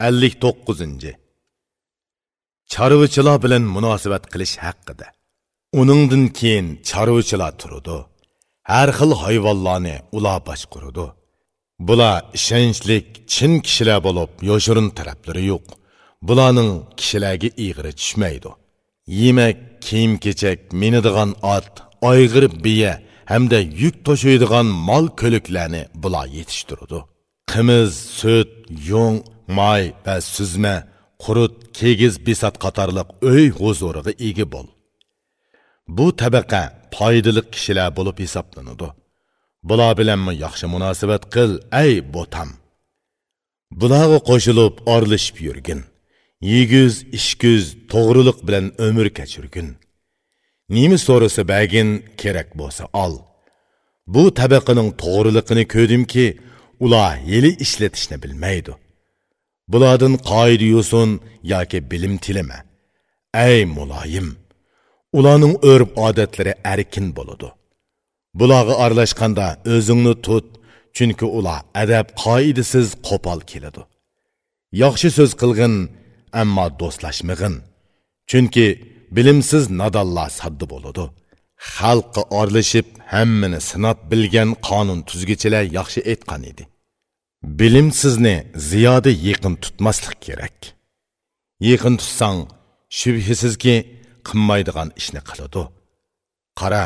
59. Chorvachilar bilan munosabat qilish haqida. Uningdan keyin chorvachilar turudi Har xil hayvonlarni ular boshqurudi Bular ishonchlik, chin kishilar bo'lib, yoshirin taraflari yo'q. Bularning kishilarga iyg'iri tushmaydi. Yemak, kiyim-kechak, minadigan ot, oyg'ir biya hamda yuk to'shaydigan mol ko'liklarni bular yetishtirudi Qimiz, sut, yo'ng may va suzma, qurut, kegiz, besat qatorliq uy huzuriga ega bo'l. Bu tabaqa foydali kishilar bo'lib hisoblanadi. Bular bilanmi yaxshi munosabat qil, ey botam. Bularga qo'shilib orlishib yurgin. Yiguz, ishkuz, to'g'riliq bilan umr kechirgin. Nima so'rasa bagin kerak bo'lsa ol. Bu tabaqaning to'g'riliqini ko'rdimki, ular yeli ishlatishni bilmaydi. Bulardan qoida yo'sin yoki bilim tilama. Ey muloyim, ularning o'rib odatlari erkin bo'ladi. Bularga aralashganda o'zingni tut, chunki ular adab qoidasiz qo'pol keladi. Yaxshi so'z qilgin, ammo do'stlashmag'in. Chunki bilimsiz nadonlar saddi bo'ladi. Xalqqa orlashib, hammani sinab bilgan qonun tuzgichilar yaxshi aytgan edi. Bilimsizni ziyoda yaqin tutmaslik kerak. Yaqin tutsang, shubhisizki qilmaydigan ishni qiladi. Qara,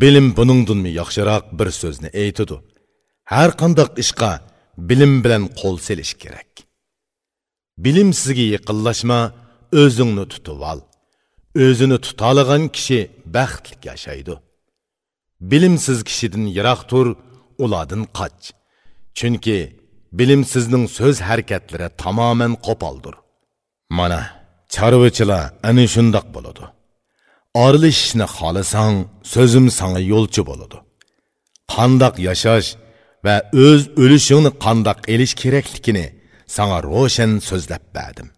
bilim buningdanmi yaxshiroq bir so'zni aytadi. Har qanday ishqa bilim bilan qo'l selish kerak. Bilimsizga yaqinlashma, o'zingni tutib ol. O'zini tutalagan kishi baxtli yashaydi. Bilimsiz kishidan yiroq tur, ulardan qoch. Chunki bilimsizning so'z harakatlari tamoman qo'poldir. Mana chorvachilar ana shundoq bo'ladi. Orlishishni xohlasang, so'zim sanga yo'lchi bo'ladi. Qandoq yashash va o'z o'lishingni qandoq elish kerakligini sanga ro'shan so'zlab berdim.